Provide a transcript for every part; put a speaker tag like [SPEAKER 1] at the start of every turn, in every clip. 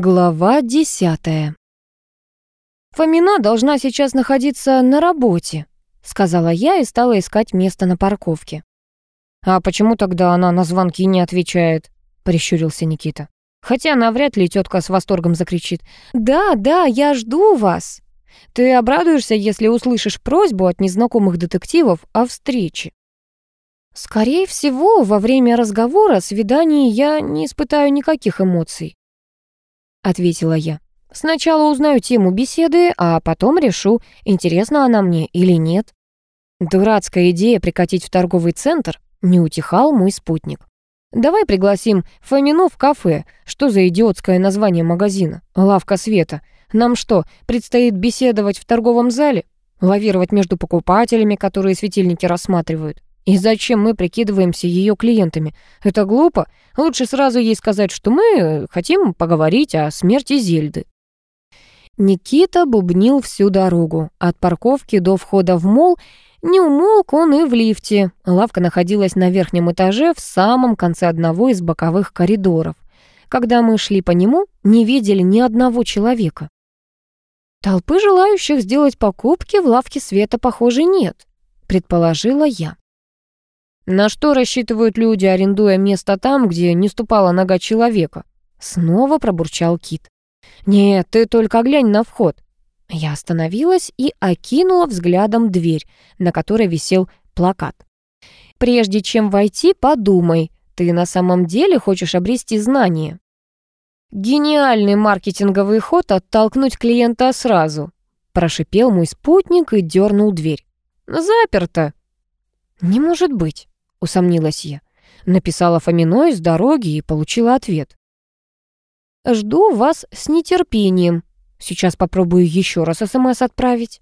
[SPEAKER 1] Глава десятая. «Фомина должна сейчас находиться на работе», — сказала я и стала искать место на парковке. «А почему тогда она на звонки не отвечает?» — прищурился Никита. «Хотя навряд ли тетка с восторгом закричит. «Да, да, я жду вас!» Ты обрадуешься, если услышишь просьбу от незнакомых детективов о встрече. Скорее всего, во время разговора, свиданий я не испытаю никаких эмоций. — ответила я. «Сначала узнаю тему беседы, а потом решу, интересна она мне или нет». Дурацкая идея прикатить в торговый центр не утихал мой спутник. «Давай пригласим Фомину в кафе. Что за идиотское название магазина? Лавка света. Нам что, предстоит беседовать в торговом зале? Лавировать между покупателями, которые светильники рассматривают? И зачем мы прикидываемся ее клиентами? Это глупо. Лучше сразу ей сказать, что мы хотим поговорить о смерти Зельды. Никита бубнил всю дорогу. От парковки до входа в мол не умолк он и в лифте. Лавка находилась на верхнем этаже в самом конце одного из боковых коридоров. Когда мы шли по нему, не видели ни одного человека. Толпы желающих сделать покупки в лавке света, похоже, нет, предположила я. На что рассчитывают люди, арендуя место там, где не ступала нога человека? Снова пробурчал Кит. «Нет, ты только глянь на вход». Я остановилась и окинула взглядом дверь, на которой висел плакат. «Прежде чем войти, подумай, ты на самом деле хочешь обрести знания». «Гениальный маркетинговый ход оттолкнуть клиента сразу», прошипел мой спутник и дернул дверь. «Заперто». «Не может быть». — усомнилась я. Написала Фоминой с дороги и получила ответ. «Жду вас с нетерпением. Сейчас попробую еще раз СМС отправить».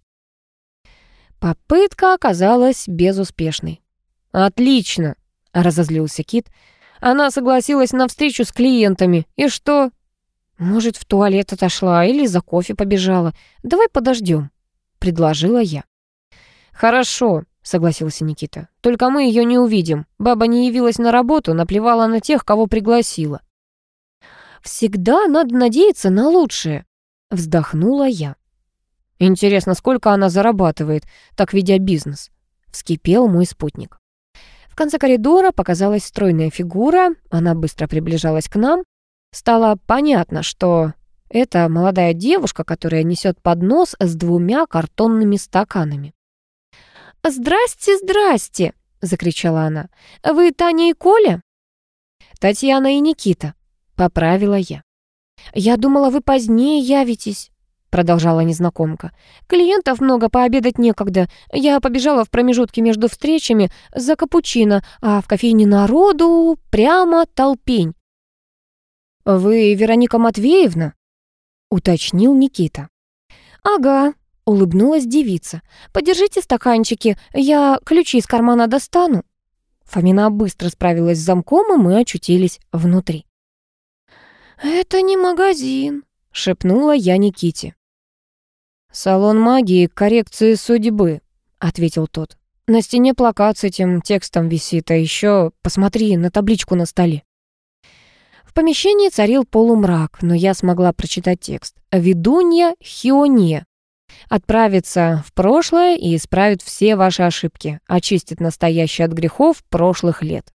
[SPEAKER 1] Попытка оказалась безуспешной. «Отлично!» — разозлился Кит. «Она согласилась на встречу с клиентами. И что?» «Может, в туалет отошла или за кофе побежала. Давай подождем», — предложила я. «Хорошо», согласился Никита. «Только мы ее не увидим. Баба не явилась на работу, наплевала на тех, кого пригласила». «Всегда надо надеяться на лучшее», — вздохнула я. «Интересно, сколько она зарабатывает, так ведя бизнес?» — вскипел мой спутник. В конце коридора показалась стройная фигура, она быстро приближалась к нам. Стало понятно, что это молодая девушка, которая несет поднос с двумя картонными стаканами. «Здрасте, здрасте!» — закричала она. «Вы Таня и Коля?» «Татьяна и Никита», — поправила я. «Я думала, вы позднее явитесь», — продолжала незнакомка. «Клиентов много, пообедать некогда. Я побежала в промежутке между встречами за капучино, а в кофейне народу прямо толпень». «Вы Вероника Матвеевна?» — уточнил Никита. «Ага», Улыбнулась девица. «Подержите стаканчики, я ключи из кармана достану». Фомина быстро справилась с замком, и мы очутились внутри. «Это не магазин», — шепнула я Никите. «Салон магии коррекции судьбы», — ответил тот. «На стене плакат с этим текстом висит, а еще посмотри на табличку на столе». В помещении царил полумрак, но я смогла прочитать текст. «Ведунья Хионе, отправится в прошлое и исправит все ваши ошибки, очистит настоящее от грехов прошлых лет.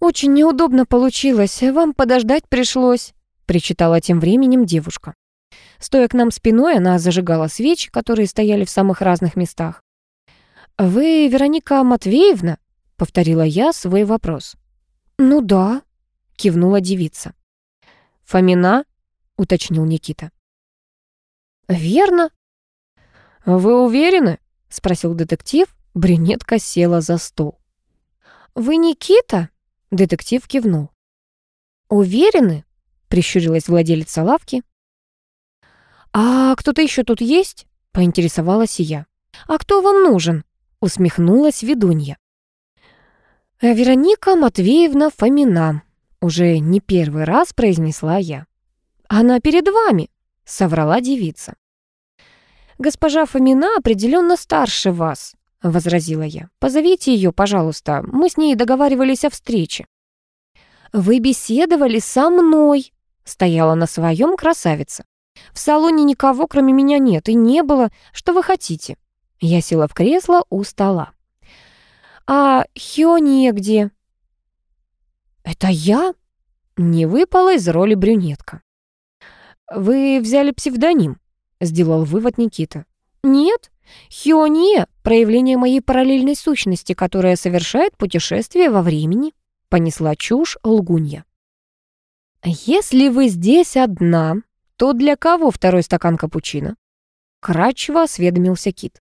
[SPEAKER 1] «Очень неудобно получилось, вам подождать пришлось», причитала тем временем девушка. Стоя к нам спиной, она зажигала свечи, которые стояли в самых разных местах. «Вы Вероника Матвеевна?» — повторила я свой вопрос. «Ну да», — кивнула девица. «Фомина?» — уточнил Никита. «Верно», «Вы уверены?» — спросил детектив. Брюнетка села за стол. «Вы Никита?» — детектив кивнул. «Уверены?» — прищурилась владелица лавки. «А кто-то еще тут есть?» — поинтересовалась я. «А кто вам нужен?» — усмехнулась ведунья. «Вероника Матвеевна Фомина», — уже не первый раз произнесла я. «Она перед вами», — соврала девица. «Госпожа Фомина определенно старше вас», — возразила я. «Позовите ее, пожалуйста. Мы с ней договаривались о встрече». «Вы беседовали со мной», Стояла на своем красавица. В салоне никого, кроме меня, нет, и не было. Что вы хотите? Я села в кресло у стола. «А Хёния где?» «Это я?» Не выпала из роли брюнетка. «Вы взяли псевдоним», — сделал вывод Никита. «Нет, Хиония — проявление моей параллельной сущности, которая совершает путешествие во времени», — понесла чушь лгунья. «Если вы здесь одна, то для кого второй стакан капучино?» Кратчево осведомился Кит.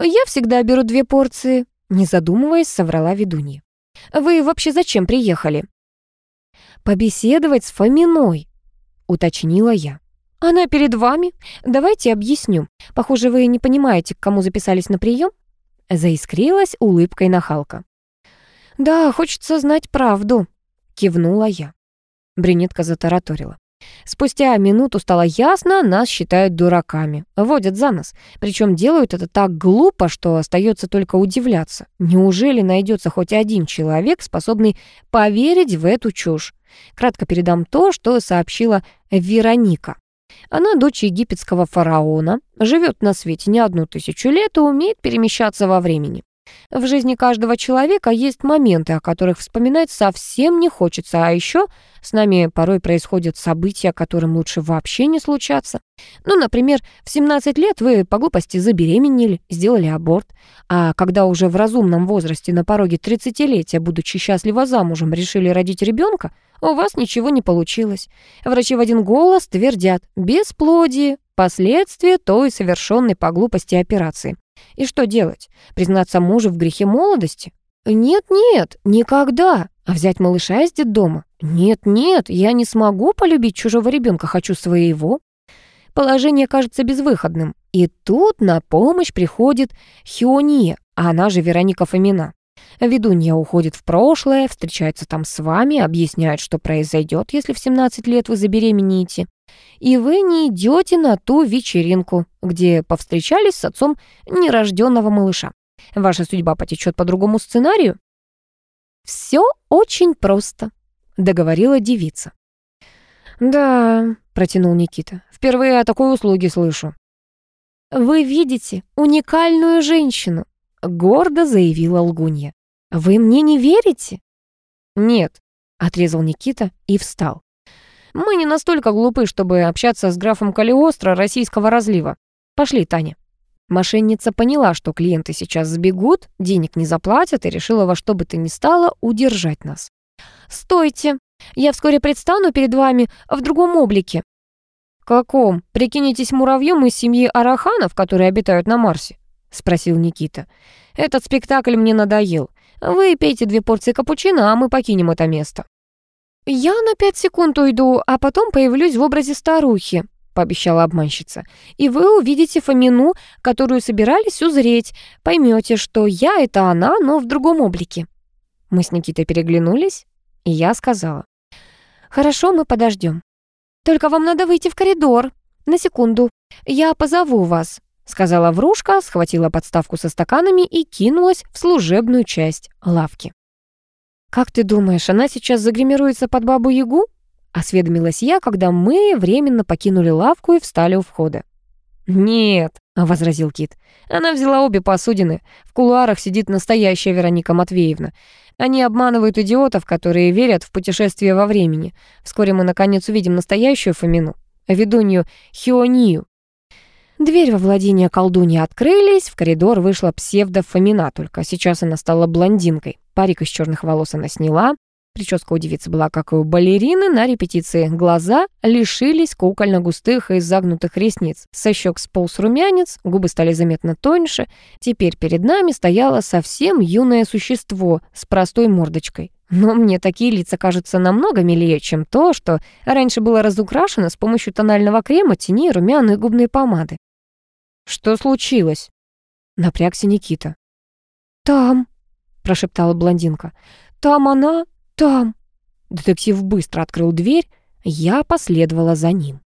[SPEAKER 1] «Я всегда беру две порции», — не задумываясь, соврала ведунья. «Вы вообще зачем приехали?» «Побеседовать с Фоминой», — уточнила я. «Она перед вами? Давайте объясню. Похоже, вы не понимаете, к кому записались на прием?» Заискрилась улыбкой нахалка. «Да, хочется знать правду», — кивнула я. Брюнетка затараторила. Спустя минуту стало ясно, нас считают дураками, водят за нос. Причем делают это так глупо, что остается только удивляться. Неужели найдется хоть один человек, способный поверить в эту чушь? Кратко передам то, что сообщила Вероника. Она дочь египетского фараона, живет на свете не одну тысячу лет и умеет перемещаться во времени. В жизни каждого человека есть моменты, о которых вспоминать совсем не хочется, а еще с нами порой происходят события, которым лучше вообще не случаться. Ну, например, в 17 лет вы по глупости забеременели, сделали аборт, а когда уже в разумном возрасте на пороге 30-летия, будучи счастливо замужем, решили родить ребенка, у вас ничего не получилось. Врачи в один голос твердят «бесплодие», последствия той совершенной по глупости операции. И что делать? Признаться мужу в грехе молодости? Нет-нет, никогда. А взять малыша из детдома? Нет-нет, я не смогу полюбить чужого ребенка, хочу своего. Положение кажется безвыходным. И тут на помощь приходит Хиония, а она же Вероника Фомина. Ведунья уходит в прошлое, встречается там с вами, объясняет, что произойдет, если в 17 лет вы забеременеете и вы не идете на ту вечеринку, где повстречались с отцом нерожденного малыша. Ваша судьба потечет по другому сценарию? Все очень просто, договорила девица. Да, протянул Никита. Впервые о такой услуге слышу. Вы видите уникальную женщину, гордо заявила лгунья. Вы мне не верите? Нет, отрезал Никита и встал. Мы не настолько глупы, чтобы общаться с графом Калиостро российского разлива. Пошли, Таня». Мошенница поняла, что клиенты сейчас сбегут, денег не заплатят и решила во что бы то ни стало удержать нас. «Стойте! Я вскоре предстану перед вами в другом облике». «Каком? Прикинетесь муравьем из семьи Араханов, которые обитают на Марсе?» — спросил Никита. «Этот спектакль мне надоел. Вы пейте две порции капучино, а мы покинем это место». «Я на пять секунд уйду, а потом появлюсь в образе старухи», — пообещала обманщица. «И вы увидите Фомину, которую собирались узреть. Поймете, что я — это она, но в другом облике». Мы с Никитой переглянулись, и я сказала. «Хорошо, мы подождем. Только вам надо выйти в коридор. На секунду. Я позову вас», — сказала Врушка, схватила подставку со стаканами и кинулась в служебную часть лавки. «Как ты думаешь, она сейчас загримируется под бабу-ягу?» — осведомилась я, когда мы временно покинули лавку и встали у входа. «Нет», — возразил Кит. «Она взяла обе посудины. В кулуарах сидит настоящая Вероника Матвеевна. Они обманывают идиотов, которые верят в путешествие во времени. Вскоре мы, наконец, увидим настоящую Фомину, ведунью Хионию, Дверь во владение колдуньи открылись, в коридор вышла псевдо-фомина, только сейчас она стала блондинкой. Парик из черных волос она сняла, прическа у девицы была как и у балерины на репетиции. Глаза лишились кукольно-густых и загнутых ресниц. Со щек сполз румянец, губы стали заметно тоньше. Теперь перед нами стояло совсем юное существо с простой мордочкой. Но мне такие лица кажутся намного милее, чем то, что раньше было разукрашено с помощью тонального крема, теней, румян и губной помады. «Что случилось?» Напрягся Никита. «Там», — прошептала блондинка. «Там она, там». Детектив быстро открыл дверь, я последовала за ним.